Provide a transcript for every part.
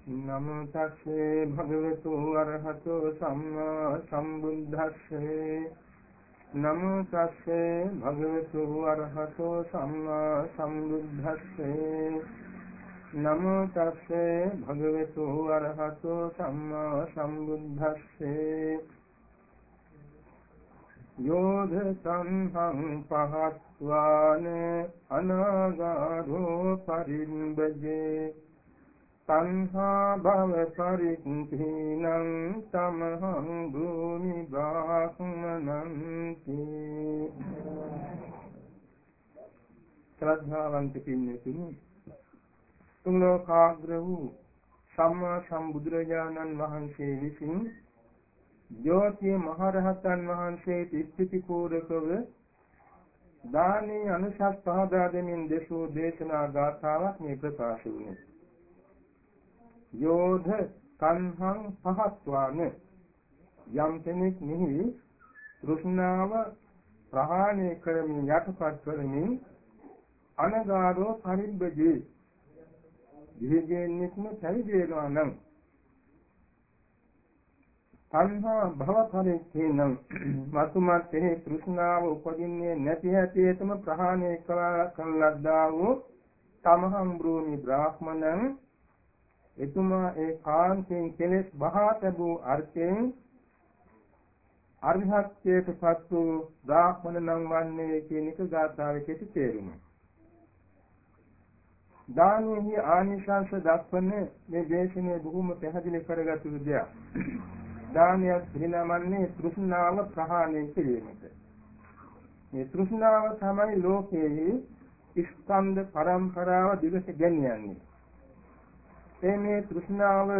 නමෝ තස්සේ භගවතු අරහතෝ සම්මා සම්බුද්දස්සේ නමෝ තස්සේ භගවතු අරහතෝ සම්මා සම්බුද්දස්සේ නමෝ තස්සේ භගවතු අරහතෝ සම්මා සම්බුද්දස්සේ යෝධ සංහං පහත්වාන අනාගාරෝ පරිම්බජේ සංහා භව පරික්ඛීනං තමහං භූමි බ්‍රාහ්මනන්ති ශ්‍රද්ධාවන්ත පින්නතුනි තුන් ලෝකාග්‍ර වූ සම්මා සම්බුදුරජාණන් වහන්සේ විසින් ජෝතිය මහරහතන් වහන්සේ ඉස්තිති පූරකව දානීය අනුසස් පහදා දෙමින් දේශෝ දේශනා ගාථාවක් මේ ප්‍රකාශ වුණේ. යෝධ කන්හං පහත්වාන. යම් කෙනෙක් නිහි තෘෂ්ණාව ප්‍රහාණය කරමින් යටපත් කරමින් අනගාරෝ පරිබ්බජේ. දිවිගෙන්නික්ම පැවිදි වෙනවා නම් තණ්හා භව පරිච්ඡේනං මතුමත් එහි තෘෂ්ණාව උපදින්නේ නැති හැටියටම ප්‍රහාණය කළ ලද්දා වූ තමහම් බ්‍රෝමි බ්‍රාහ්මණං එතුමා ඒ කාන්තෙන් කෙලෙස් බහා තැබූ අර්ථයෙන් අරිහත්ත්වයට පත් වූ බ්‍රාහ්මණ නම් වන්නේ කියන එක ගාථාවේ කෙටි තේරුම. දානෙහි ආනිශංස දක්වන මේ දේශනේ බොහොම පැහැදිලි කරගතු දෙයක්. දානයක් පිළිනමන්නේ තෘෂ්ණාව ප්‍රහාණය කිරීමට. මේ තෘෂ්ණාව තමයි ලෝකයේ ස්කන්ධ පරම්පරාව දිගට ගෙනියන්නේ. ඒ මේ තෘෂ්ණාව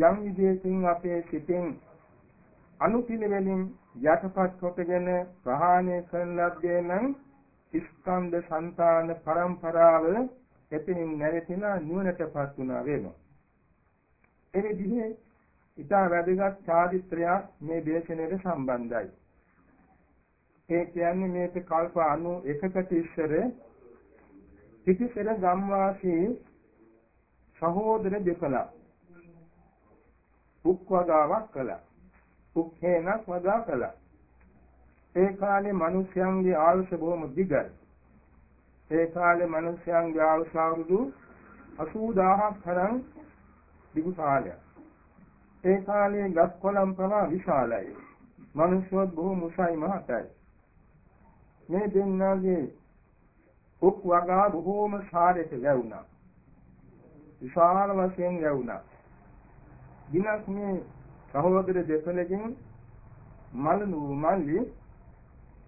යම් විදියකින් අපේ සිතෙන් අනුපිළිවෙලින් යටපත් කොටගෙන ප්‍රහාණය කරන ලද්දේ නම් ස්කන්ධ సంతාන පරම්පරාව එතනින් නැවතිලා නිවනටපත් වුණා වෙනවා. ඒ විදිහේ ඉතා වැදගත් චාරිත්‍රයක් මේ දේශනාවට සම්බන්ධයි. ඒ කියන්නේ මේක කල්ප 91කට ඉස්සර පිටිසර ගම්වාසී සහෝදර දෙපළක් උක් වගාවක් කළා. උක් හේනක් වගා කළා. ඒ කාලේ මිනිස්යන්ගේ ආයුෂ බොහොම දිගයි. ඒ කාලේ මිනිස්යන්ගේ ආයුෂ අවුරුදු 80000ක් තරම් දිගු කාලයක්. ඒ කාලේ ගස් කොළන් පවා විශාලයි. මිනිස්සුත් බොහොම උසයි මහතයි. මේ දෙන්නාගේ උක් වගා බොහොම සාරයට ලැබුණා. විශාල වශයෙන් ගැවුණා. දිනක් මේ සහෝදර දෙපළකින් මලනු මල්ලි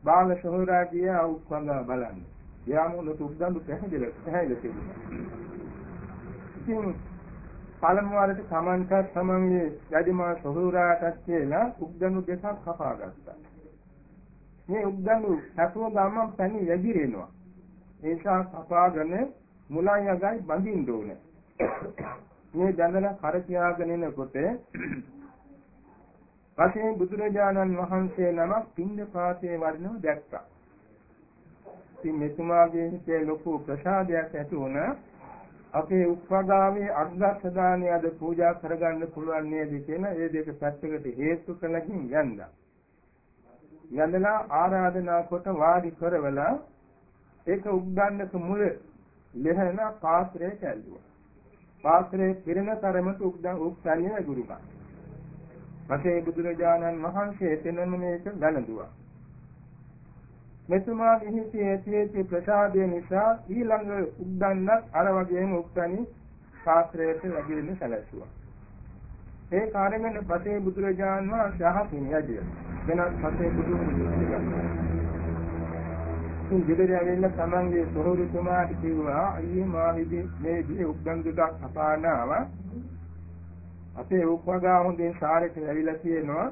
බාල සහෝදරාගේ අවුස්සඳා බලන්න. යාමුණු තුක්දඬු පැහැදිලි පැහැදිලි තිබුණා. ඉතින් පළමු වරට සමන්තත් සමන්ගේ යදිමා සහෝදරාටත් කියලා උක්දඬු දෙකක් කපා ගත්තා. මේ උක්දඬු සතුව ගමන් පැණි වැగిරෙනවා. ඒ නිසා කපාගෙන මුලන් යගයි බඳින්න ඕනේ. මේ දැඳලා කර තියාගෙන එනකොට පස්සේ බුදුරජාණන් වහන්සේ නමක් පින්ඳ පාතේ වඩිනව දැක්කා. ඉතින් මෙතුමාගේ හිතේ ලොකු ප්‍රසාදයක් ඇති වුණා. අපේ උප්පගාමී අග්ගස්සදානිය අද පූජා කරගන්න පුළුවන් නේද කියන ඒ දෙක පැත්තකට හේතු කළකින් යන්දා. යඳලා ආරාධනා කොට වාඩි කරවලා ඒක උග්ගන්නක මුල ලෙහන පාත්‍රයට ඇල්ලුවා. පාත්‍රයේ පිරෙන තරමට උක්සන්නේ ගුරුකා. පසේ බුදුරජාණන් වහන්සේ එතනම මේක ගලඳුවා. මෙතුමාගේ හිතේ ඇති ප්‍රසාදය නිසා ඊළඟ උද්දන්නත් අර වගේම උක්සනි ශාස්ත්‍රයට ලැබෙන්න සැලසුවා. ඒ කාර්යයෙන් පසේ බුදුරජාණන් වහන්සේ අහසින් යදිය. වෙනත් පසේ බුදුන් ඉතින් ගෙදර ඇවිල්ලා තමන්ගේ සොහොරුතුමාට කිව්වා අයියේ මා විදි මේ දී උග්ගන් දුටක් අපානාව. අපේ උපවගා හොඳින් සාරේට ඇවිල්ලා තියෙනවා.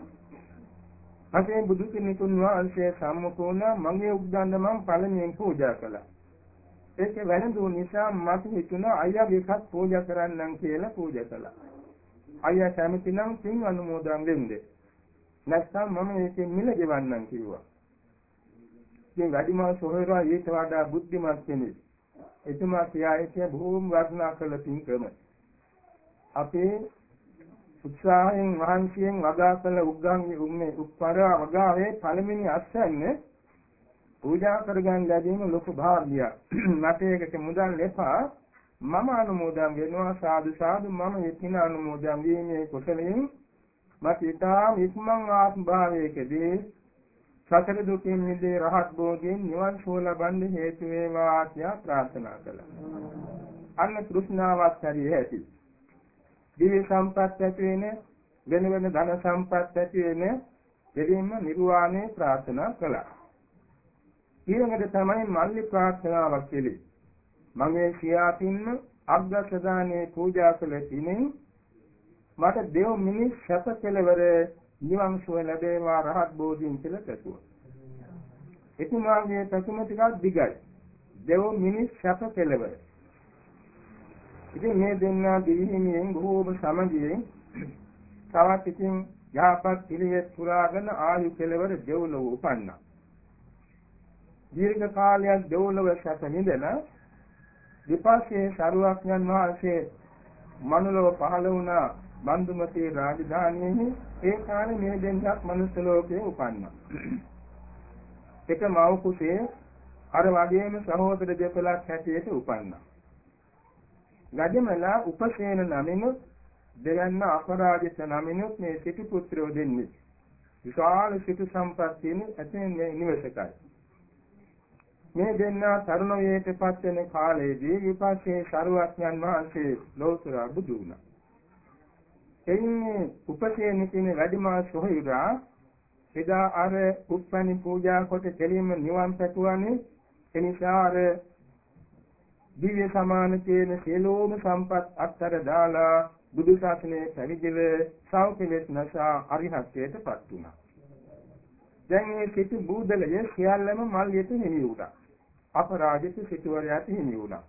අපේ බුදු කෙනෙකුන් වහන්සේ සම්මුඛෝන මගේ උග්ගන්න මම පළමුවෙන් පූජා කළා. ඒක වැළඳු නිසා මට හිතුණා අයියාගේ එකක් පූජා කරන්නම් කියලා පූජා කළා. අයියා කැමති නම් පින් අනුමෝදන් වෙන්නේ. නැත්නම් මම ඒකෙන් මිල ගෙවන්නම් කිව්වා. ඉතින් වැඩිමහල් සොහොයුරා ඊට වඩා බුද්ධිමත් කෙනෙක්. එතුමා කියා හිටිය බොහෝම වර්ණනා කළ පින්කම. අපේ උත්සාහයෙන් වහන්සියෙන් වගා කළ උග්ගන්ගේ උම්මේ උප්පර වගාවේ පළවෙනි අස්වැන්න පූජා කරගන්න ලැබීම ලොකු භාග්‍යයක්. මට ඒකට මුදල් එපා. මම අනුමෝදන් වෙනවා සාදු සාදු මම එකින අනුමෝදන් වීමේ කුසලයෙන් මට ඊටාම ඉක්මන් ආත්ම භාවයකදී සතර දුකින් මිදේ රහත් බෝධියෙන් නිවන් සුව ලබන්න හේතු වේවා කියලා ප්‍රාර්ථනා කළා. අන්න කෘෂ්ණාවත් හරිය ඇති. දිව්‍ය සම්පත් ඇති වෙන වෙන වෙන ධන සම්පත් ඇති වෙන දෙවියන්ම නිර්වාණය ප්‍රාර්ථනා කළා. ඊළඟට තමයි මල්ලි ප්‍රාර්ථනාවක් කෙලේ. මගේ සියාපින්ම අග්ගසදානේ පූජා කළ තිනේ මට දෙව් මිනිස් සැප කෙලවර නිවන් සුව ලැබේවා රහත් බෝධීන් කියලා පැතුවා. එතුමාගේ පැතුම ටිකක් දිගයි. දෙව් මිනිස් සැප කෙලවර ඉතින් මේ දෙන්නා දිවිහිමියෙන් බොහෝම සමගියෙන් තවත් ඉතින් යහපත් පිළිවෙත් පුරාගෙන ආයු කෙලවර දෙව්ලොව උපන්නා. දීර්ඝ කාලයක් දෙව්ලොව සැප නිදලා විපස්සේ සරුවක්ඥන් වහන්සේ මනුලව පහළ වුණා බන්දුමතී රාජධානියේ ඒ කාලේ මේ දෙන්නක් මනුස්ස ලෝකයේ උපන්නා. එක මව් කුසේ අර වගේම සහෝදර දෙපළක් හැටියට උපන්නා. ගජමලා උපසේන නමිනුත් දෙවන්න අපරාජිත නමිනුත් මේ සිටු පුත්‍රයෝ දෙන්නේ විශාල සිටු සම්පත් තියෙන ඇතෙන් මේ නිවසකයි මේ දෙන්නා තරුණ වයේටපත් වෙන කාලයේදී විපස්සේ ශරුවඥන් වහන්සේ ලෝතර බුදු වුණා එයින් උපසේන කියන වැඩිමා සොහිරා එදා අර උප්පනි පූජා කොට දෙලින්ම නිවන් පැතුවනේ එනිසා අර දිව්‍ය සමාන කියන සියලුම සම්පත් අත්තර දාලා බුදු ශාසනයේ පැවිදිව සෞඛ්‍යවෙත් නැසා අරිහත්ත්වයටපත් වුණා. දැන් මේ සිටු බූදලය සියල්ලම මල්යට හිමි වුණා. අපරාජිත සිටුවරයාට හිමි වුණා.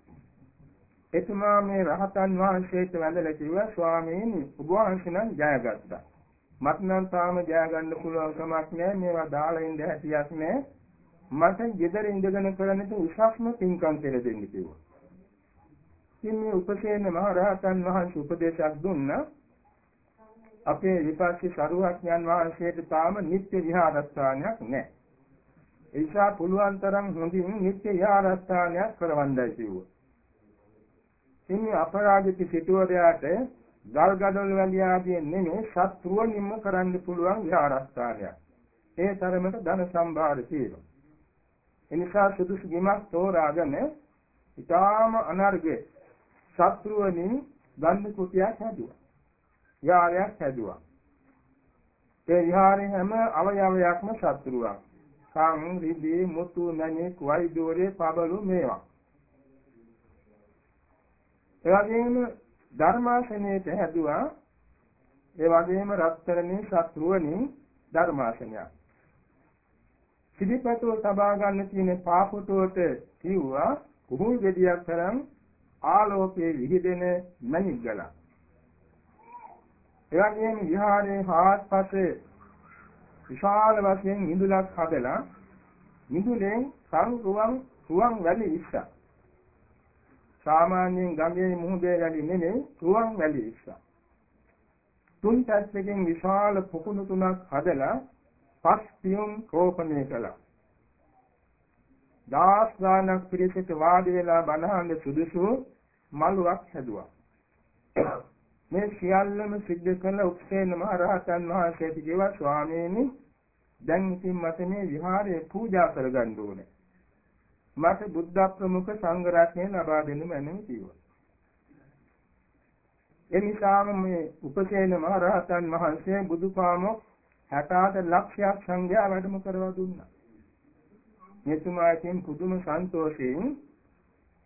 එතුමා මේ රහතන් වහන්සේට වැඳලා කිව්වා ස්වාමීනි ඔබ වහන්සේ නම් ජයගත්තා. මට නම් තාම ජය ගන්න පුළුවන් කමක් නැහැ මේවා දාලා ඉඳ හැටියක් නැහැ. මට ගෙදර ඉඳගෙන කරන්නට උසස්ම පින්කම් කියලා දෙන්න කිව්වා. ඉතින් මේ උපසේන මහ රහතන් වහන්සේ උපදේශයක් දුන්නා අපේ විපස්සී සරුවඥන් වහන්සේට තාම නිත්‍ය විහාරස්ථානයක් නැහැ. ඒ නිසා පුළුවන් තරම් හොඳින් නිත්‍ය විහාරස්ථානයක් කරවන්නයි කිව්වා. ඉතින් අපරාජිත සිටුවරයාට ගල් ගඩොල් වැලි ආදී නෙමෙයි සත්‍රුවනින්ම කරන්න පුළුවන් විහාරස්ථානයක්. ඒ තරමට ධන සම්භාර තියෙනවා. එනිසා සුදුසු ගිමක් තෝරාගෙන ඊටාම අනර්ගයේ ශත්‍රුවනින් ගන්ධ කුටියක් හැදුවා. විහාරයක් හැදුවා. ඒ විහාරේ හැම අවයවයක්ම ශත්‍රුවක්. කන්, රිදී, මුතු, නැණික්, වෛදෝරේ, පබළු මේවා. ඒ වගේම ධර්මාසනයේට හැදුවා. ඒ වගේම රත්තරනේ ශත්‍රුවනින් ධර්මාසනයක්. සිදිපතුව සබා ගන්න තියෙන පාපුටුවට කිව්වා කුහුල් ගෙඩියක් තරම් ආලෝකයේ විහිදෙන මණික් ගලක්. එවැගේම විහාරයේ හාත්පසේ විශාල වශයෙන් මිදුලක් හදලා මිදුලෙන් සංරුවන් රුවන් වැලි ඉස්සා. සාමාන්‍යයෙන් ගඟේ මුහුදේ වැලි නෙමෙයි රුවන් වැලි ඉස්සා. තුන් පැත්තකින් විශාල පොකුණු තුනක් හදලා පස් පියුම් රෝපණය කළා. දාස් ගානක් පිරිසට වාඩි වෙලා බණහඬ සුදුසු මළුවක් හැදුවා. මේ සියල්ලම සිද්ධ කළ උක්ෂේන මහ රහතන් වහන්සේට කිව්වා ස්වාමීනි දැන් ඉතින් මට මේ විහාරය පූජා කරගන්න ඕනේ. මට බුද්ධ ප්‍රමුඛ සංඝ රත්නය ලබා දෙන්න මැනවි කිව්වා. එනිසාම මේ උපසේන මහ රහතන් වහන්සේ බුදුපාමොක් 68 ලක්ෂයක් සංඝයා වැඩම කරවා දුන්නා. මෙතුමාකින් පුදුම සන්තෝෂයෙන්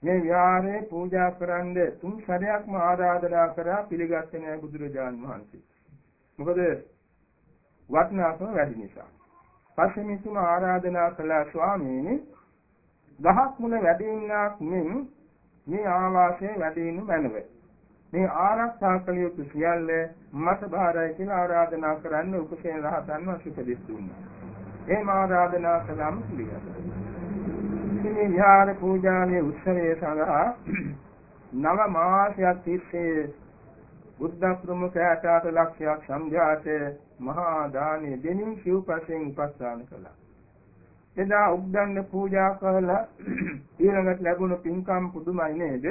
මේ විහාරේ පූජා කරන්න තුන් සැරයක්ම ආරාධනා කරා පිළිගත්තේ නෑ බුදුරජාන් වහන්සේ. මොකද වටිනාකම වැඩි නිසා. පස්සේ මෙතුම ආරාධනා කළා ස්වාමීනි ගහක් මුල වැඩින්නාක් මෙන් මේ ආවාසයේ වැඩින්න මැනව. මේ ආරක්ෂා කළ යුතු සියල්ල මට බාරයි කියලා ආරාධනා කරන්න උපසේන රහතන් වහන්සේ උපදෙස් දුන්නා. ඒ ආරාධනා කළාම පිළිගත්තා. මේ විහාර පූජාවේ උත්සවය සඳහා නව මාසයක් තිස්සේ බුද්ධ ප්‍රමුඛයාට අට ලක්ෂයක් සම්භාත මහා දානෙ දෙමින් සිව්පසෙන් උපස්ථාන කළා. එදා උද්දන්න පූජා කළා ඊළඟට ලැබුණු පින්කම් පුදුමයි නේද?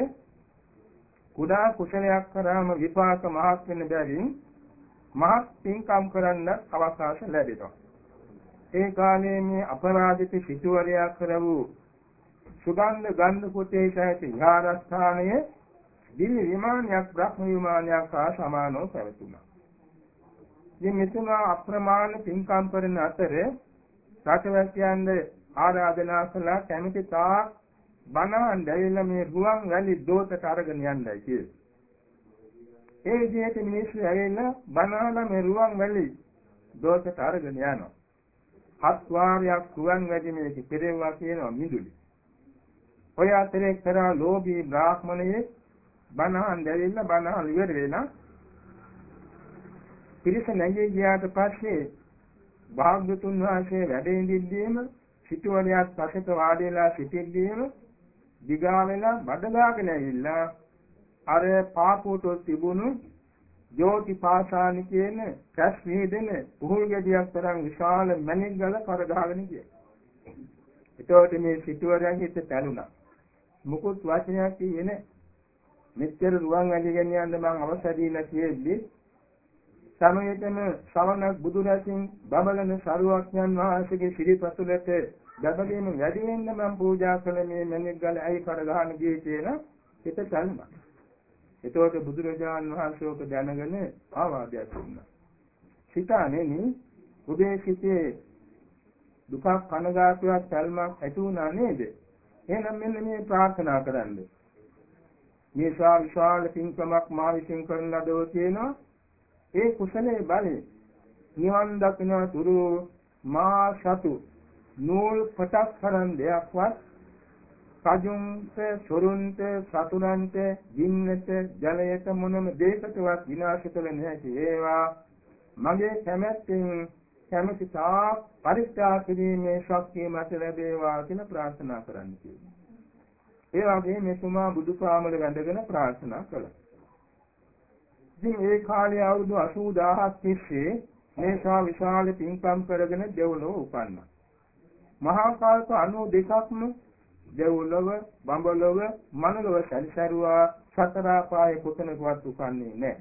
කුඩා කුසලයක් කරාම විපාක මහත් වෙන බැවින් මහත් පින්කම් කරන්න අවකාශ ලැබෙනවා. ඒ කාලයේ මේ අපරාධිත සිටුවරයා කර වූ සුගන්ධ ගන්ධ කුටේ සහිත විහාරස්ථානයේ දිව්‍ය විමානයක් බ්‍රහ්ම විමානයක් හා සමානව පැවතුණා. මේ මෙතුමා අප්‍රමාණ පින්කම් කරන අතර රටවැසියන්ද ආරාධනා කළා කැමති තාක් බණන් දැවිලා මේ රුවන් වැලි දෝතට අරගෙන යන්නයි කියලා. ඒ විදිහට මිනිස්සු ඇවිල්ලා බණහලා මේ රුවන් වැලි දෝතට අරගෙන යනවා. හත් වාරයක් රුවන් වැලි මේක පෙරෙව්වා කියනවා මිදුලි. ඔය අතරේ කරා ලෝභී බ්‍රාහ්මණයේ බණහන් දැවිලා බණහන් ඉවර වෙලා පිරිස නැගී ගියාට පස්සේ භාග්‍යතුන් වහන්සේ වැඩ ඉඳිද්දීම සිටුවරයක් පසෙක වාඩි වෙලා සිටිද්දීම දිගා වෙලා බඩගාගෙන ඇවිල්ලා අර පාපුවට තිබුණු ජෝති පාසානි කියන කැස් වේදෙන පුහුල් ගැදියක් තරම් විශාල මණික් ගල කරගහගෙන ගියා. ඒතකොට මේ සිටුවරයන් හිත පැලුණා. මුකුත් වචනයක් කියේ නැහැ. මෙච්චර රුවන් වැඩි ගෙනියන්න මම අවසර දීලා කියෙද්දි සමයේතම ශ්‍රවණ බුදු රසින් බබලන සරුවක්ඥන් වහන්සේගේ සිරිපතුලට ගබඩේම වැඩි වෙන්න මම පූජා කළ මේ මණික් ගල ඇයි කර ගහන ගියේ කියලා හිත සල්මා. එතකොට බුදුරජාන් වහන්සේ ඔක දැනගෙන ආවාදයක් දුන්නා. සිතානෙනි ඔබේ සිතේ දුකක් කනගාටුවක් සල්මක් ඇති වුණා නේද? එහෙනම් මෙන්න මේ ප්‍රාර්ථනා කරන්න. මේ ශා විශාල පින්කමක් මා විසින් කරන ලදෝ කියනවා. ඒ කුසලයේ බලය නිවන් දකින්න තුරු මා සතු නූල් පටක් කරන් දෙයක්වත් රජුන්ට සොරුන්ට සතුරන්ට ජින්නට ජලයට මොනම දෙයකටවත් විනාශ කළ නොහැකි ඒවා මගේ කැමැත්තෙන් කැමැති තා පරිත්‍යාග කිරීමේ ශක්තිය මත ලැබේවා කියලා ප්‍රාර්ථනා කරන්න කියනවා. ඒ වගේ මෙතුමා බුදුපාමල වැඳගෙන ප්‍රාර්ථනා කළා. ඉතින් ඒ කාලේ අවුරුදු 80000ක් තිස්සේ මේසා විශාල පින්කම් කරගෙන දෙව්ලොව උපන්නා. මහා කල්ප 92ක්ම දෙව්ලොව, බඹලොව, මනලොව සැරිසරුවා සතර පායේ කොතනකවත් උකන්නේ නැහැ.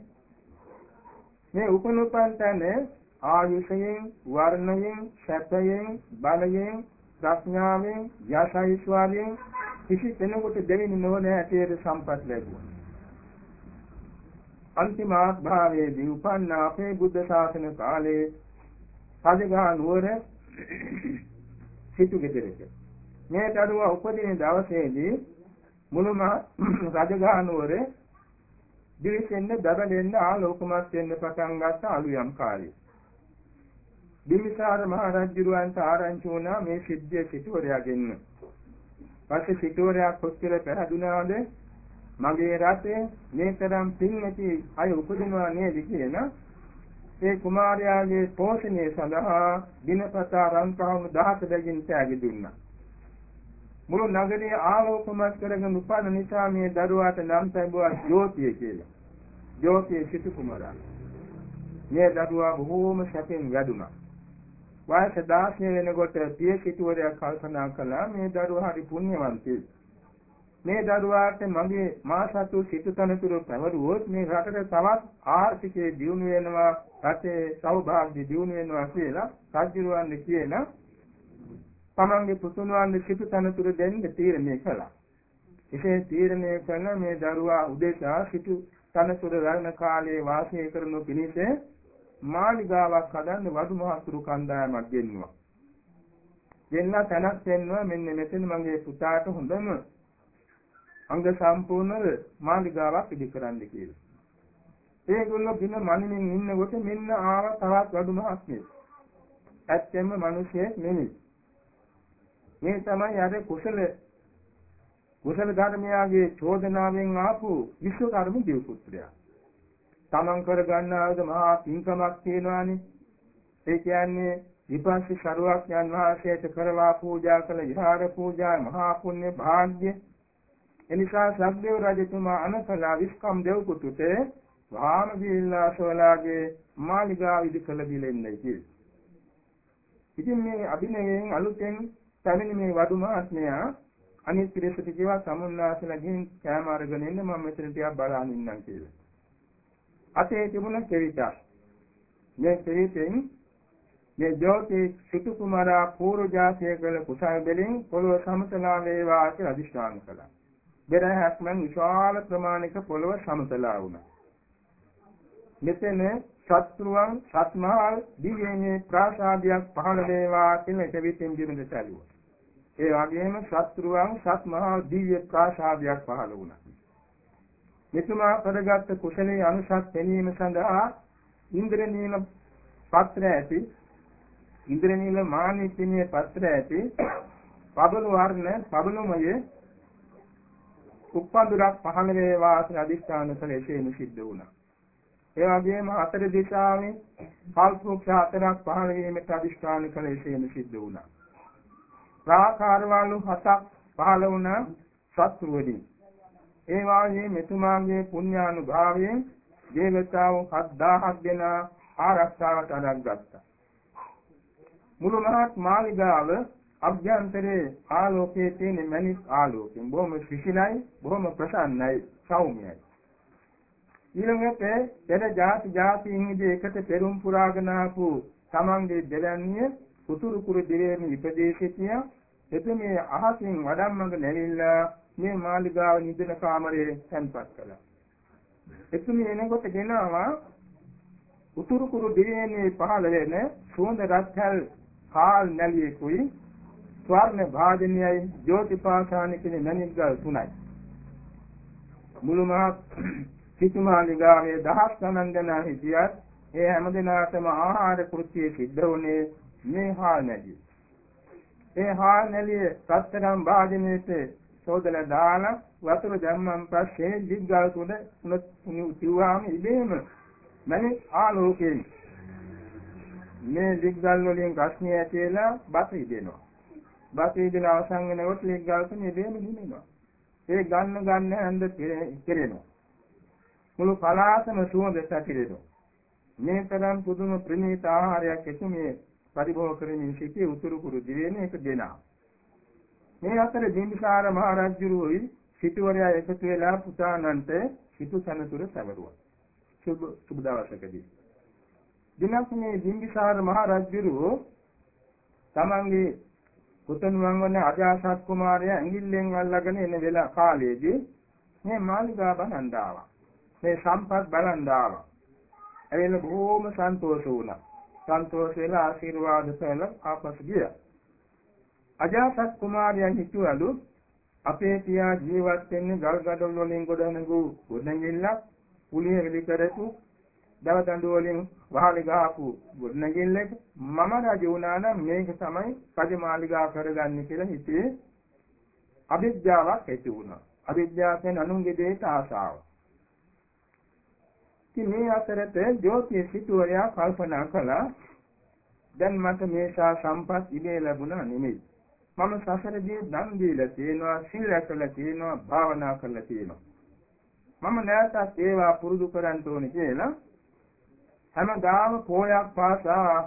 මේ උපනුපන් තැන ආයුෂයෙන්, වර්ණයෙන්, සැපයෙන්, බලයෙන්, ප්‍රඥාවෙන්, යසයිස්වාදයෙන් කිසි කෙනෙකුට දෙවෙනි නොවන ඇටේට සම්පත් ලැබුවා. අන්තිම ආභාවයේදී උපන්න අපේ බුද්ධ ශාසන කාලේ රජගහ නුවර සිටු ගෙදරට. මේ දරුවා උපදින දවසේදී මුළුම රජගහනුවර දිවිසෙන්න දබලෙන්න ආලෝකමත් වෙන්න පටන් ගත්ත අලුයම් කාලේ. බිම්බිසාර මහ රජුරවන්ට ආරංචි වුණා මේ සිද්ධිය සිටුවරයාගෙන්න. පස්සේ සිටුවරයා කොච්චර පැහැදුනාද මගේ රටේ මේ තරම් පින් ඇති අය උපදිනවා නේද කියන ඒ කුමාරයාගේ පෝෂණය සඳහා දිනපතා රන්කහවුණු 17 බැගින් තෑගි දුන්නා. මුළු නගරයේ ආලෝකමත් කරගෙන උපන්න නිසා මේ දරුවාට නම් තැබුවා ජෝතිය කියලා. ජෝතිය සිටු කුමාරයා. මේ දරුවා බොහෝම සැපෙන් වැඩුණා. වයස 16 වෙනකොට පිය සිටුවරයා කල්පනා කළා මේ දරුවා හරි පුණ්‍යවන්තයෙක්. මේ දරුවාට මගේ මා සතු සිටු තනතුරු පැවරුවොත් මේ රටට තවත් ආර්ථිකයේ දියුණු වෙනවා රටේ සෞභාග්‍ය දියුණු වෙනවා කියලා රජුරවන්නේ කියන තමන්ගේ පුතුණවන්ගේ සිටු තනතුරු දෙන්න තීරණය කළා. එසේ තීරණය කරන මේ දරුවා උදෙසා සිටු තනතුරු ගන්න කාලයේ වාසය කරනු පිණිස මාලිගාවක් හදන්න වඩු මහතුරු කණ්ඩායමක් ගෙන්නුවා. දෙන්න තැනක් දෙන්නවා මෙන්න මෙතන මගේ පුතාට හොඳම අංග සම්පූර්ණව මාලිගාවක් ඉදි කරන්න කියලා. ඒගොල්ලෝ බින මනින්න ඉන්නකොට මෙන්න ආව තවත් වඩු මහත්මයෙක්. ඇත්තෙන්ම මිනිසෙක් නෙමෙයි. මේ තමයි අර කුසල කුසල ධර්මයාගේ චෝදනාවෙන් ආපු විශ්වකර්ම දේව පුත්‍රයා. තමන් කර ගන්නාද මහා පින්කමක් තියෙනවානේ. ඒ කියන්නේ විපස්සී සරුවක් යන වාසයට කරවා පූජා කළ විහාර පූජා මහා පුණ්‍ය භාග්‍ය එනිසා සක්දේව රජතුමා අනකලා විස්කම් දෙව්පුතුට වහාම ගිහිල්ලා සෝලාගේ මාලිගාව ඉදි කළ දිලෙන්නේ කියලා. ඉතින් මේ අභිනවයෙන් අලුතෙන් පැමිණි මේ වඩු මහත්මයා අනිත් පිරිසට කියවා සමුන්නාසලා ගිහින් කෑම අරගෙන ඉන්න මම මෙතන ටිකක් බලන් ඉන්නම් කියලා. අතේ තිබුණ කෙවිතක්. මේ කෙවිතෙන් මේ ජෝති සිටු කුමාරා පූර්ව ජාතිය කළ කුසල දෙලින් පොළොව සමතලා වේවා කියලා අදිෂ්ඨාන කළා. බෙරහැක්මන් විශාල ප්‍රමාණික පොළොව සමතලා වුණා. මෙතන සත්‍රුවන් සත්මහල් දිව්‍යමය ප්‍රාසාදයක් පහළ වේවා කියන එක විසින් බිරිඳ සැලුවා. ඒ වගේම සත්‍රුවන් සත්මහල් දිව්‍ය ප්‍රාසාදයක් පහළ වුණා. මෙතුමා කරගත් කුසලයේ අනුසස් ගැනීම සඳහා ඉන්ද්‍රනීල පත්‍ර ඇති ඉන්ද්‍රනීල මානිත්‍යනීය පත්‍ර ඇති පබළු වර්ණ පබළුමයේ උප්පඳුරක් පහළ වේවා කියලා අදිස්ථාන කළේ එසේම සිද්ධ වුණා. ඒ වගේම හතර දිශාවෙන් කල්පවෘක්ෂ හතරක් පහළ වීමට අදිෂ්ඨාන කළ එසේම සිද්ධ වුණා. ප්‍රාකාරවලු හතක් පහළ වුණ සත්වවලින් ඒ වාගේ මෙතුමාගේ පුණ්‍යානුභාවයෙන් දේවතාවෝ 7000ක් දෙන ආරක්ෂාවට අරගත්තා. මුළු මහත් මාලිගාව අභ්‍යන්තරයේ ආලෝකයේ තියෙන මණික් ආලෝකයෙන් බොහොම විශිලයි බොහොම ප්‍රසන්නයි සෞම්‍යයි. ඊළඟට පෙර ಜಾති ಜಾතියින්ගේ එකට පෙරුම් පුරාගෙන ආපු තමන්ගේ දෙවැන්නිය උතුරු කුරු දිවේම ඉපදේශිතිය එතුමේ අහසින් වඩම්මඟ නැවිලා මේ මාලිගාව නිදන කාමරයේ තැන්පත් කළා. එතුමේ එනකොට ගෙනාවා උතුරු කුරු දිවේනේ පහළ වෙන සුවඳ රත්කල් කාල් නැලියෙකුයි ස්වර්ණ භාජනයයි ජෝතිපාසාන කියන මණික්ගල් තුනයි. මුළු මහත් සිතුමාලිගාවේ දහස් ගණන් දෙනා හිටියත් ඒ හැමදිනාටම ආහාර කෘත්‍යය සිද්ධ වුණේ මේ හාල් නැලිය. ඒ හාල් නැලිය සත්තරම් භාජනයේට සෝදලා දාලා වතුර දැම්මන් පස්සේ දිග්ගල් තුන උණු තිව්වාම ඉබේම මනේ ආලෝකයෙන් මේ දිග්ගල් වලින් රශ්මිය ඇතිලා බත ඉදෙනවා. බත ඉදෙන අවසන් වෙනකොට දිග්ගල් තුන ඉබේම නිවෙනවා. ඒ ගන්න ගන්න හැන්ද කෙරෙනවා. මුළු පලාතම සුවඳ සැතිරෙනවා. මේ තරම් පුදුම ප්‍රණීත ආහාරයක් එතුමේ පරිභෝග කරමින් සිටි උතුරු කුරු දිවයින එක දෙනා. මේ අතර බිම්බිසාර මහ රජුරුයි සිටුවරයා එකතු වෙලා පුතාණන්ට සිටු සනතුර සැවරුවා. සුබ සුබ දවසකදී. දිනක් මේ බිම්බිසාර මහ රජුරුව තමන්ගේ පුතණුවන් වන අජාසත් කුමාරයා ඇඟිල්ලෙන් අල්ලගෙන එන වෙලාව කාලයේදී මේ මාලිගා බණන් දාවා. මේ සම්පත් බලන් දාවා. ඇවිල්ලා බොහොම සන්තෝෂ වුණා. සන්තෝෂ වෙලා ආශිර්වාද කළා ආපසු ගියා. අජාසත් කුමාරයා හිතුවලු අපේ පියා ජීවත් වෙන්නේ ගල් ගඩොල් වලින් ගොඩනගු ගොඩනැගිල්ලක් පුලිය වෙලි කරපු දව දඬු වලින් වහලි ගහපු ගොඩනැගිල්ලක මම රජ වුණා නම් මේක තමයි රජමාලිගා කරගන්නේ කියලා හිතේ අවිද්‍යාවක් ඇති වුණා. අවිද්‍යාව කියන්නේ අනුන්ගේ දෙයට ආශාව. ඉතින් මේ අතරත ජෝතිය සිටුවරයා කල්පනා කළා දැන් මට මේසා සම්පත් ඉබේ ලැබුණා නෙමෙයි. මම සසරදී දන් දීලා තියෙනවා, සීල රැකලා තියෙනවා, භාවනා කරලා තියෙනවා. මම නැවතත් ඒවා පුරුදු කරන්න ඕනේ කියලා හැමදාම පෝයක් පාසා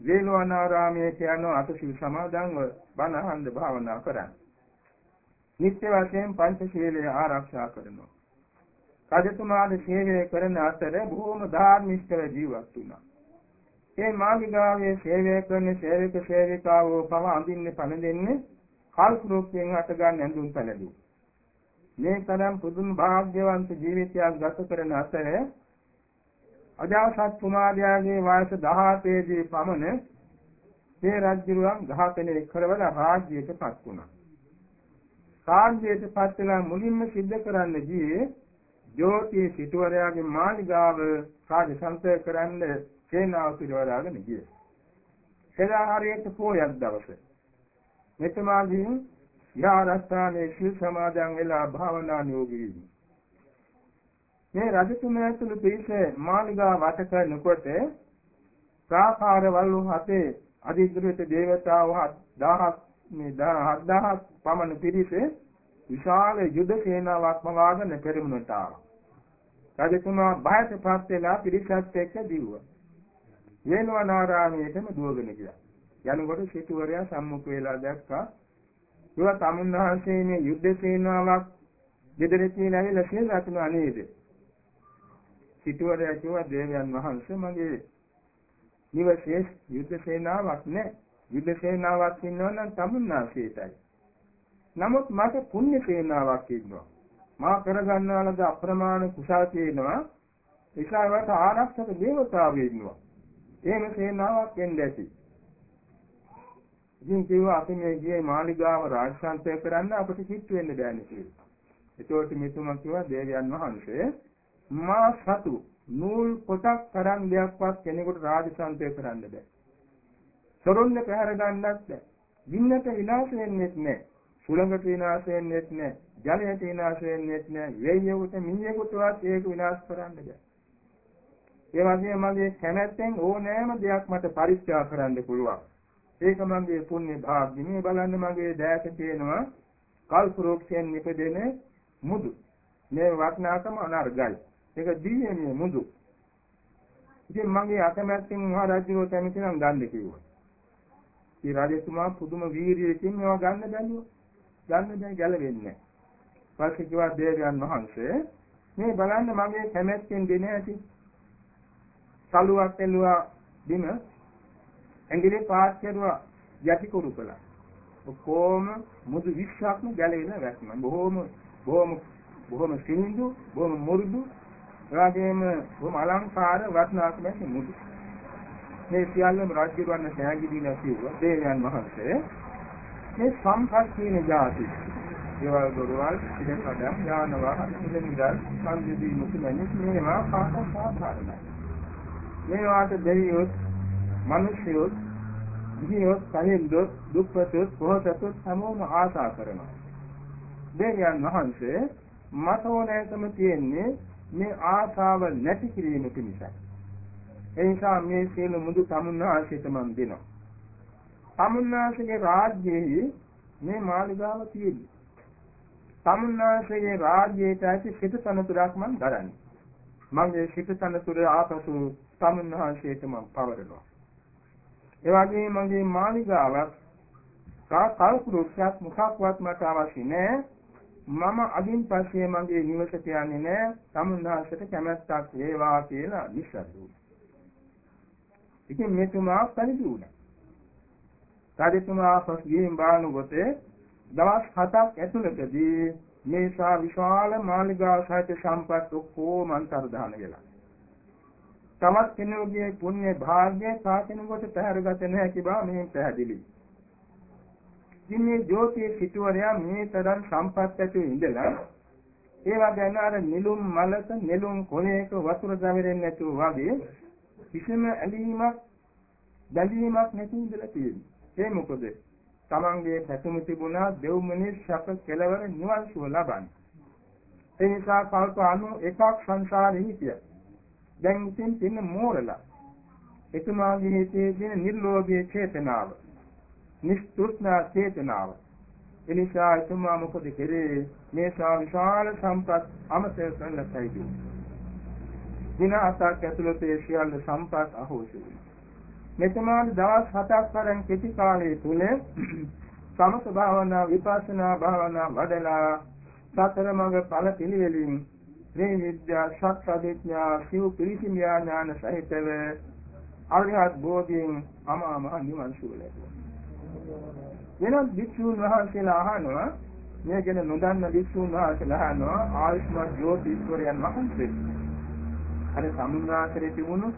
වේලවනාරාමයේ කියන අටසිල් සමාදන්ව බණ අහන්න භාවනා කරන්නේ. නිත්‍ය වශයෙන් පංචශීලය ආරක්ෂා කරනවා. රජතුමාගේ සේවය කරන අතර බොහෝම ධාර්මිකව ජීවත් වුණා. ඒ මාලිගාවේ සේවය කරන සේවක සේවිකාවෝ පව අඳින්නේ පළඳෙන්නේ කල්පෘක්යෙන් අට ගන්න ඇඳුම් පැළඳු. මේ තරම් පුදුම භාග්‍යවන්ත ජීවිතයක් ගත කරන අතර අජාසත් කුමාරයාගේ වයස 17 දී පමණ මේ රජුරුවන් ඝාතනය කරවලා රාජ්‍යයට පත් වුණා. රාජ්‍යයට පත් වෙලා මුලින්ම සිද්ධ කරන්න ගියේ ජෝතිය සිටුවරයාගේ මාලිගාව රාජසන්තය කරන්න සේනාව පිරවලාගෙන ගියේ. එදා හරියට පොයක් දවසේ මෙතුමාගෙන් යාරස්ථානයේ සිල් සමාදන් වෙලා භාවනා නියෝගී වී. මේ රජතුමා ඇතුළු පිරිස මාලිගා වට කරනකොට ප්‍රාකාරවල හතේ අධිග්‍රහිත දේවතාවෝ 1000ක් මේ 7000ක් පමණ පිරිස විශාල යුද සේනාවක් මවාගෙන පෙරමුණට ආවා. රජතුමා බයටපත් වෙලා පිරිසත් එක්ක දිව්වා. වේලවනාරාමයේටම දුවගෙන ගියා. යනකොට සිටුවරයා සම්මුඛ වෙලා දැක්කා. ඒවා තමුන්වහන්සේ මේ යුද්ධ සේනාවක් ගෙදර කියලා ඇවිල්ලා කියලා අතුනා නේද? සිටුවරයා කිව්වා දේවයන් වහන්සේ මගේ නිවසේ යුද්ධ සේනාවක් නැහැ. යුද්ධ සේනාවක් ඉන්නවනම් තමුන්වහන්සේටයි. නමුත් මට පුණ්‍ය සේනාවක් ඉන්නවා. මා කරගන්නා ලද අප්‍රමාණ කුසල් තියෙනවා. ඒසාවට ආරක්ෂක දේවතාවෝ ඉන්නවා. එහෙම සේනාවක් එන්න ඇති. ඉතින් කිව්වා අපි මේ ගියේ මාලිගාව රාජසන්තය කරන්න අපිට කිට්ටු වෙන්න බෑනේ කියලා. ඒතකොට මෙතුමා කිව්වා දේවයන් වහන්සේ මා සතු නූල් පොටක් තරම් දෙයක්වත් කෙනෙකුට රාජසන්තය කරන්න බෑ. සොරුන්න පැහැර ගන්නත් බෑ. ගින්නට විනාශ වෙන්නෙත් නෑ. සුළඟට විනාශ වෙන්නෙත් නෑ. ජලයට විනාශ වෙන්නෙත් නෑ. වේයයකට මිනිහෙකුටවත් ඒක විනාශ කරන්න බෑ. ඒ වගේම මගේ කැමැත්තෙන් ඕනෑම දෙයක් මට පරිත්‍යාග කරන්න පුළුවන්. ඒක මගේ පුණ්‍ය භාග්‍ය. මේ බලන්න මගේ දැක තියෙනවා කල්පරෝක්ෂයෙන් නිපදෙන මුදු. මේ වටිනාකම අනර්ගයි. ඒක දීයනේ මුදු. ඉතින් මගේ අකමැත්තෙන් මහා රජුව කැමති නම් ගන්න කිව්වා. ඒ රජතුමා පුදුම වීරියකින් මේවා ගන්න බැලුවා. ගන්න බැයි ගැලවෙන්නේ නැහැ. පස්සේ කිව්වා දේවයන් වහන්සේ මේ බලන්න මගේ කැමැත්තෙන් දෙන්නේ නැති සලුවක් එළුවා බිම ඇඟිලේ පාත් කරුවා යටි කුරු කළා. ඔක්කොම මුදු 20ක්ම ගැලවෙලා වැටුණා. බොහොම බොහොම බොහොම සිනිඳු බොහොම මුරුදු එවාගෙම බොහොම අලංකාර වටිනාකම ඇති මුදු. මේ සියල්ලම රාජ්‍යවන්න සෑගි දීලා කිව්වා දේවයන් වහන්සේ මේ සම්පත් කියන જાති. දේවල් දොරවල් ඉඩකඩම් යාන වාහන ඉඳන් සංජීවී මුතුමැණික් මේවා කාටවත් සාධාරණයි. මේවාට දෙවියොත් මිනිස්යොත් ගිහියොත් කහින්දොත් දුක්පතොත් පොහොසතොත් හැමෝම ආශා කරනවා දෙවියන් වහන්සේ මට ඕනෑකම තියෙන්නේ මේ ආශාව නැති කිරීම පිණිසයි ඒ නිසා මේ සියලු මුදු තමුන්නාසිත මන් දෙනවා තමුන්නාසගේ රාජ්‍යයේ මේ මාලිගාව තියෙන්නේ තමුන්නාසගේ රාජ්‍යයට ඇති සිත තනතුරක් මන් දරන්නේ මගේ සිත තනතුර ආපසු සම්හන්සේට මම පවරනවා. ඒ වගේම මගේ මාලිගාවක් සා කල්පුරුෂයක් මුඛක්වත් මට අවශ්‍ය නැහැ. මම අදින් පස්සේ මගේ නිවසට යන්නේ නැහැ. සම්හන්සේට කැමැත්තක් වේවා කියලා විශ්වාසු. ඉතින් මෙතුමා පරිදි වුණා. රජතුමා පස්ගින් බානුගත දවස් 7ක් ඇතුළතදී මේ සා විශාල මාලිගා සහිත සම්පත් ඔක්කොම අන්තර්ධාන වෙලා තවත් කෙනෙකුගේ පුණ්‍ය භාග්‍ය සාසනෙකට පැහැරගත නොහැකි බව මේ පැහැදිලි. ඉතින් මේ ජෝතිය සිටුවරයා මේ තරම් සම්පත් ඇති ඉඳලා ඒවා ගැන අර නිලුම් මලක නිලුම් කොළයක වතුර දැවෙන්නේ නැතුව වගේ කිසිම ඇලීමක් බැඳීමක් නැති ඉඳලා තියෙනවා. ඒ මොකද? තමන්ගේ පැතුම තිබුණා දෙව් මිනිස් ශක කෙලවර නිවන් සුව ලබන්න. ඒ නිසා කල්ප 91ක් සංසාරේ හිටියා. දැන් ඉතින් තින්න මෝරලා එතුමාගේ හිතේ තියෙන නිර්ලෝභයේ චේතනාව නිස්තුෂ්ණා චේතනාව. එනිසා එතුමා මොකද කෙරේ මේ සා විශාල සම්පත් අමතක කරන්නයි දින අතක් ඇතුළත ඒ සියල්ල සම්පත් අහෝසි මෙතුමාට දවස් හතක් තරම් කෙටි කාලය තුල සමත භාවනා විපස්සනා භාවනා වඩලා සතර මඟ ඵල පිළිවෙලින් මේ විද්‍යා සත්‍යදිඥා සිව් පිරිසිමියා ඥාන සහිතව අරිහත් බෝධියෙන් අමාම නිවන් සුව ලැබුවා. වෙනත් භික්ෂුන් වහන්සේලා අහනවා මේ ගැන නොදන්න භික්ෂුන් වහන්සේලා අහනවා ආයුෂ්මත් ජෝතිස්වරයන් වහන්සේ. අර සමුද්‍රාතරේ තිබුණු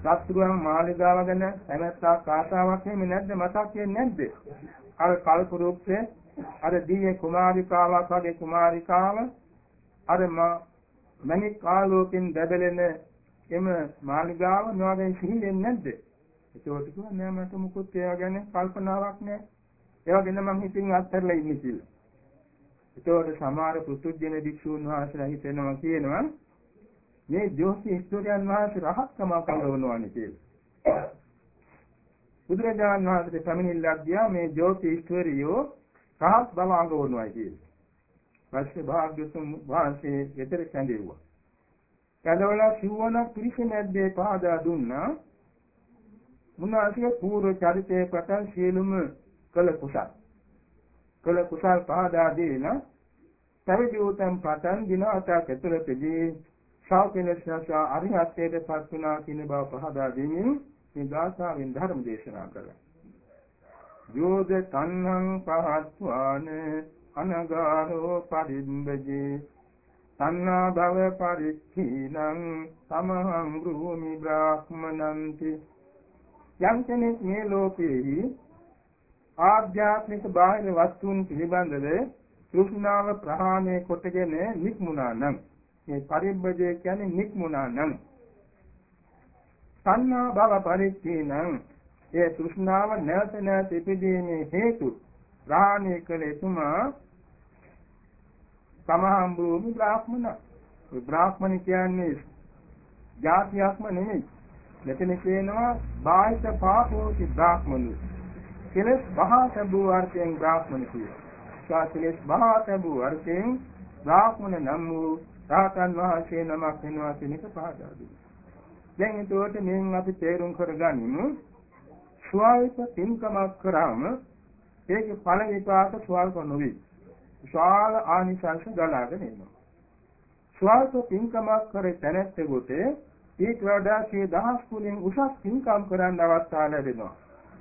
සත්‍රුවන් මාළිගාව ගැන හැමත්තා කාසාවක් එහෙම නැද්ද මතක් වෙන්නේ නැද්ද? අර කල්ප රූපේ අර දීයේ කුමාරිකාවක් වගේ කුමාරිකාව අර මණික් ආලෝකෙන් දැබලෙන එම මාලිගාව නොවගෙන සිහිලෙන්නේ නැද්ද? ඒකෝට කිව්වා නෑ මට මුකුත් ඒවා ගැන කල්පනාවක් නෑ. ඒවා ගැන මං හිතින් අත්හැරලා ඉන්නේ කියලා. ඒතකොට සමහර පුතුජන භික්ෂූන් වහන්සේලා හිතෙනවා කියනවා මේ ජෝති ඉස්තෝරියන් වහන්සේ රහත්කම කලවනවානේ කියලා. බුදුරජාණන් වහන්සේ පැමිණිල්ලක් ගියා මේ ජෝති ඉස්තෝරියෝ රහත් බව අඟවනවා කියලා. පස්සේ භාග්‍යතුන් වහන්සේ ගෙදර කැඳෙව්වා. කැඳවලා සිව්වනක් පිරිස මැද්දේ පහදා දුන්නා මුන්වහන්සේ පූර්ව චරිතයේ පටන් සියලුම කළ කුසල් කළ කුසල් පහදා දීලා පැවිදි වූතන් පටන් දින අටක් ඇතුළතදී ශාකනසස අරිහත්ත්වයට පත් වුණා කියන බව පහදා දෙමින් මේ ගාථාවෙන් ධර්ම දේශනා කළා. යෝධ තණ්හං පහත්වාන අනගාරෝ පරිම්බජේ තණ්හා භව පරික්ඛීනං සමහං ගෘහමි බ්‍රාහ්මනන්ති යම් කෙනෙක් මේ ලෝකයේහි ආධ්‍යාත්මික බාහිර වස්තුන් පිළිබඳව තෘෂ්ණාව ප්‍රහාණය කොටගෙන නික්මුණා නම් මේ පරිබ්බජය කියන්නේ නික්මුණා නම් තණ්හා භව පරික්ඛීනං ඒ තෘෂ්ණාව නැවත නැවත ඉපදීමේ හේතු ප්‍රහාණය කළ එතුමා සමහම් භූමි බ්‍රාහ්මණ. ඒ බ්‍රාහ්මණ කියන්නේ ජාතියක්ම නෙමෙයි. මෙතන කියනවා බාහිත පාපෝති බ්‍රාහ්මණු. කෙලස් මහා සම්බු අර්ථයෙන් බ්‍රාහ්මණ කියනවා. සාතිලස් මහා සම්බු අර්ථයෙන් බ්‍රාහ්මණ නම් වූ රාතන් වහන්සේ නමක් වෙනවා කියන එක පහදා දුන්නා. දැන් එතකොට මෙන් අපි තේරුම් කරගනිමු ස්වල්ප තින්කමක් කරාම ඒකේ ඵල විපාක ස්වල්ප නොවේ. විශාල ආනිසංස ගලාගෙන එනවා. ස්වල්ප පින්කමක් කර තැනැත්තෙකුට ඊට වඩා සිය දහස් ගුණෙන් උසස් පින්කම් කරන්න අවස්ථාව ලැබෙනවා.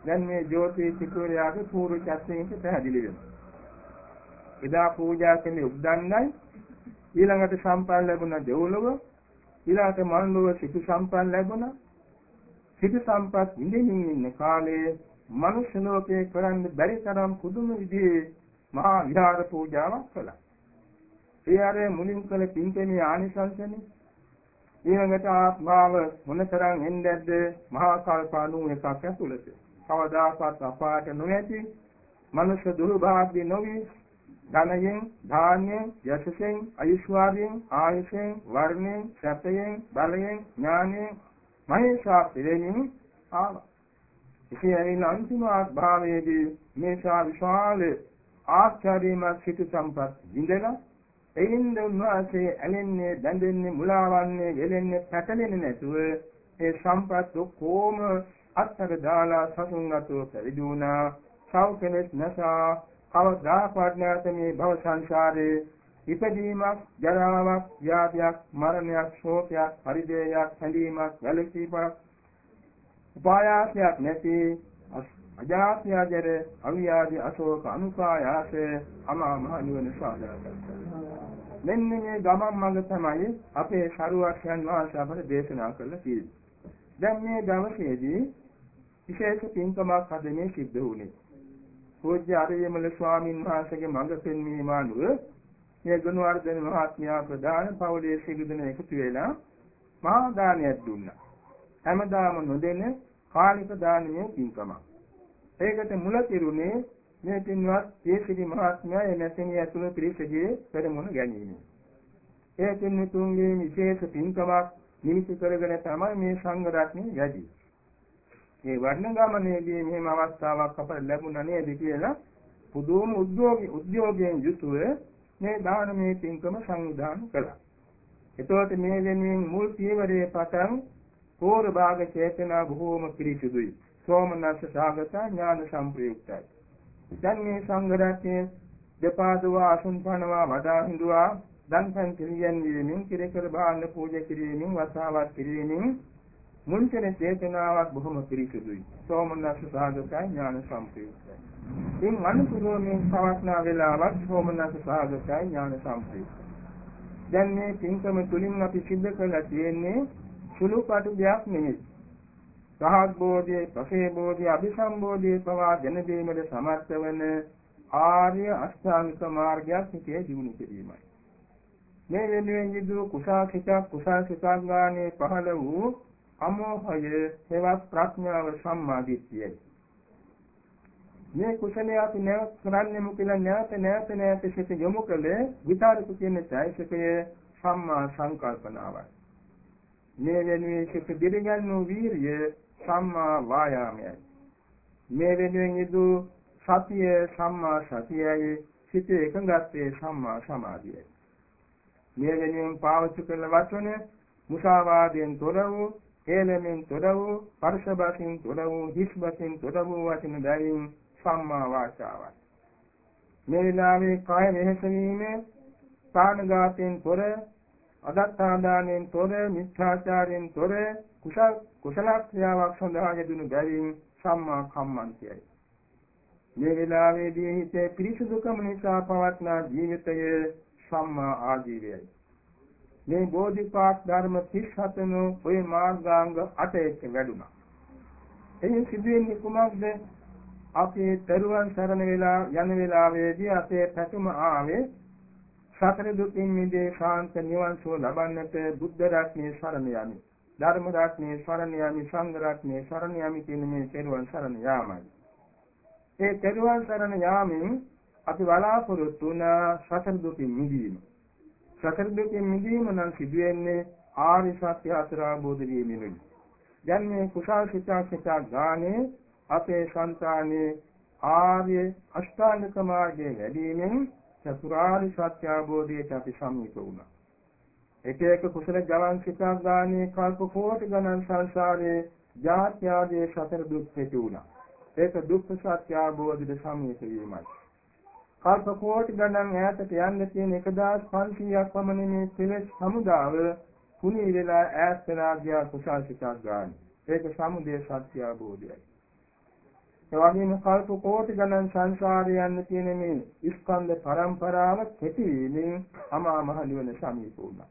දැන් මේ ජෝති චිතුරයාගේ පූර්ව චර්යෙන් පැහැදිලි වෙනවා. එදා පූජා කළේ උද්දන්නයි ඊළඟට සම්පන්න ලැබුණ දෙව්ලොව ඊළඟට මනුලොව සිටු සම්පන්න ලැබුණා. සිටු සම්පත් ඉඳින්න ඉන්න කාලේ මනුෂ්‍ය ලෝකේ කරන්න බැරි තරම් පුදුම විදිහේ මහා විහාර පූජාවක් කළා. ඒ අර මුලින් කළ පින්කමේ ආනිසංසනේ ඊළඟට ආත්මාව මොනතරම් එන්නේද මහා කල්පාණු එකක් ඇතුළත. කවදාකවත් අපාට නොඇති මනුෂ්‍ය දුර්භාග්‍ය නොවි ධනයෙන් ධාන්‍යයෙන් යශසෙන් අයිශ්වර්යයෙන් ආයුෂයෙන් වර්ණයෙන් සැපයෙන් බලයෙන් ඥානයෙන් මහේශා පිරෙමින් ආවා. ඉතින් ඇවිල්ලා අන්තිම භාවයේදී මේසා විශාල ආශ්චර්යමත් සිට සම්පත් විඳලා එයින්ද උන්වහන්සේ ඇලෙන්නේ බැඳෙන්නේ මුලාවන්නේ වෙලෙන්නේ පැටලෙන්නේ නැතුව ඒ සම්පත් කොහොම අත්තර දාලා සසුන්ගතව පැවිදි වුණා. සෞඛ්‍යනෙත් නැසා කවදාකවත් නැත මේ භව සංසාරේ ඉපදීමක් ජරාවක් ව්‍යාධියක් මරණයක් ශෝකයක් පරිදේයක් හැඳීමක් වැළකීමක් උපායාසයක් නැති අජාත්‍යාජර අවියාදි අශෝක අනුකායාස අමා මහ නිවන සාධනා මෙන්න මේ ගමන් මඟ තමයි අපේ ශරුවක්යන් වහන්සේ අපට දේශනා කරලා තියෙන්නේ. දැන් මේ දවසේදී විශේෂ පින්කමක් හදන්නේ සිද්ධ වුණේ. පූජ්‍ය අරියමල ස්වාමීන් වහන්සේගේ මඟ පෙන්වීම අනුව මේ ගුණවර්ධන මහත්මයා ප්‍රදාන පවුලේ සිගුදෙන එකතු වෙලා මහා දානයක් දුන්නා. හැමදාම නොදෙන කාලික දානමය පින්කමක්. ඒකට මුල තිරුනේ මේ පින්වත් ජේසිරි මහත්මයා එමෙතන ඇතුළු පිරිසගේ පෙරමුණ ගැනීම. ඒ පින්තුන්ගේ විශේෂ පින්කමක් නිමිති කරගෙන තමයි මේ සංඝ රත්නය යදී. මේ වර්ණ ගමනේදී මෙහෙම අවස්ථාවක් අපට ලැබුණා නේද කියලා පුදුම උද්‍යෝගී උද්‍යෝගයෙන් යුතුව මේ දානමය පින්කම සංවිධානය කළා. එතකොට මේ වෙනුවෙන් මුල් පියවරේ පටන් පෝර භාග චේතනා බොහෝම පිරිසිදුයි. සෝමනස්ස සාගත ඥාන සම්ප්‍රයුක්තයි. දැන් මේ සංඝරත්නයේ දෙපාදුවා අසුන්පනවා වඩා හිඳුවා දන්පන් කිරියන් වීමෙන් කිරකර බාන්න පූජා කිරීමෙන් වසාවත් කිරීමෙන් මුන්චන චේතනාවක් බොහොම පිරිසුදුයි. සෝමනස්ස සාගතයි ඥාන සම්ප්‍රයුක්තයි. ඉන් අනුපූර්වයෙන් පවස්නා වේලාවක් සෝමනස්ස සාගතයි ඥාන සම්ප්‍රයුක්තයි. දැන් මේ පින්කම තුලින් අපි සිද්ධ කරලා තියෙන්නේ සුළු පටු දෙයක් නෙමෙයි. රහත් බෝධියේ පසේ බෝධිය අභිසම්බෝධියේ පවා ගෙන දීමට සමර්ථ වන ආර්ය අෂ්ටාංගික මාර්ගයක් සිටේ දිනු කිරීමයි. මේ වෙනුවෙන් යදු කුසාසිතක් කුසාසිතක් ගානේ පහළ වූ අමෝහය හේවත් ප්‍රඥාව සම්මාදිට්ඨියයි. මේ කුසලයේ අපි නැවත කරන්නේ මොකද නැවත නැවත නැවත සිත යොමු කළේ විතරක කියන චෛතසිකයේ සම්මා සංකල්පනාවයි. මේ වෙනුවෙන් සිත දිරිගන්නු වීරිය සම්මා වායාමයයි. මේ වෙනුවෙන් යදු සතිය සම්මා සතියයි සිත එකඟත්වයේ සම්මා සමාධියයි. මේ වෙනුවෙන් පාවිච්චි කළ වචන මුසාවාදයෙන් තොර වූ හේලමින් තොර වූ පරුෂබසින් තොර වූ හිස්බසින් තොර වූ වචන බැවින් සම්මා වාචාවයි මේ විලාවේ කාය වෙහසීමේ ප්‍රාණඝාතයෙන් තොර අදත්තාදානයෙන් තොර මිත්‍යාචාරයෙන් තොර කුසල කුසල ක්‍රියාවක් සඳහා යෙදුණු බැවින් සම්මා කම්මන්තයයි මේ වෙලාවේදී හිතේ පිරිසුදුකම නිසා පවත්නා ජීවිතය සම්මා ආජීවයයි මේ බෝධිපාක් ධර්ම 37 ඔය මාර්ගාංග 8 එක්ක වැඩුණා. එයින් සිදුවෙන්නේ කුමක්ද? අපේ තරුවන් සරණ වෙලා යන වෙලාවේදී අපේ පැතුම ආවේ සතර දුකින් මිදේ ශාන්ත නිවන් සුව ලබන්නට බුද්ධ රත්නයේ සරණ යමි. ධර්ම රත්නයේ සරණ යමි, සංඝ රත්නයේ සරණ යමි කියන මේ තරුවන් සරණ යාමයි. ඒ තරුවන් සරණ යාමෙන් අපි බලාපොරොත්තු වුණ සතර දුකින් මිදීම. සතර දුකෙන් මිදීම නම් සිදුවෙන්නේ ආර්ය සත්‍ය අතර අවබෝධ වීමෙනුයි. දැන් මේ කුසල් සිතා සිතා ගානේ අපේ సంతානේ ආර්ය අෂ්ටාංගික මාර්ගයේ වැඩිමෙන් චතුරාර්ය සත්‍ය අවබෝධයට අපි සම්මිත වුණා. එක එක කුසල ජවන් සිතා ගානේ කල්ප කෝටි ගණන් සංසාරේ ජාත්‍ය ආදී සතර දුක් හේතු වුණා. ඒක දුක්ඛ සත්‍ය අවබෝධයට සම්මිත වීමයි. කල්ප කෝටි ගණන් ඈතට යන්න තියෙන 1500ක් පමණ මේ කෙලෙස් සමුදාව කුණී වෙලා ඈත් වෙලා ගියා කුසල් සිතක් ගන්න. ඒක සමුදය සත්‍ය අවබෝධයයි. ඒ වගේම කල්ප කෝටි ගණන් සංසාරේ යන්න තියෙන මේ ස්කන්ධ පරම්පරාව කෙටි වීමෙන් අමා මහ නිවන සමීප වුණා.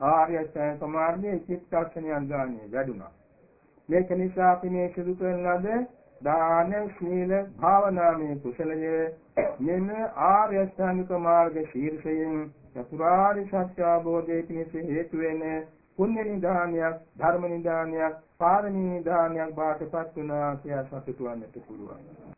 ආර්ය අෂ්ටාංග මාර්ගයේ චිත්තක්ෂණයන් ගානේ වැඩුණා. මේක නිසා අපි මේ සිදු කරන ලද දාන සීල භාවනාමය කුසලය මෙන්න ආර්ය අෂ්ටාංගික මාර්ග ශීර්ෂයෙන් චතුරාර්ය සත්‍ය අවබෝධයේ පිණිස හේතු වෙන පුණ්‍ය නිදානයක් ධර්ම නිදානයක් පාරමී නිදානයක් බාටපත් වුණා කියලා සතුටු වන්නට පුළුවන්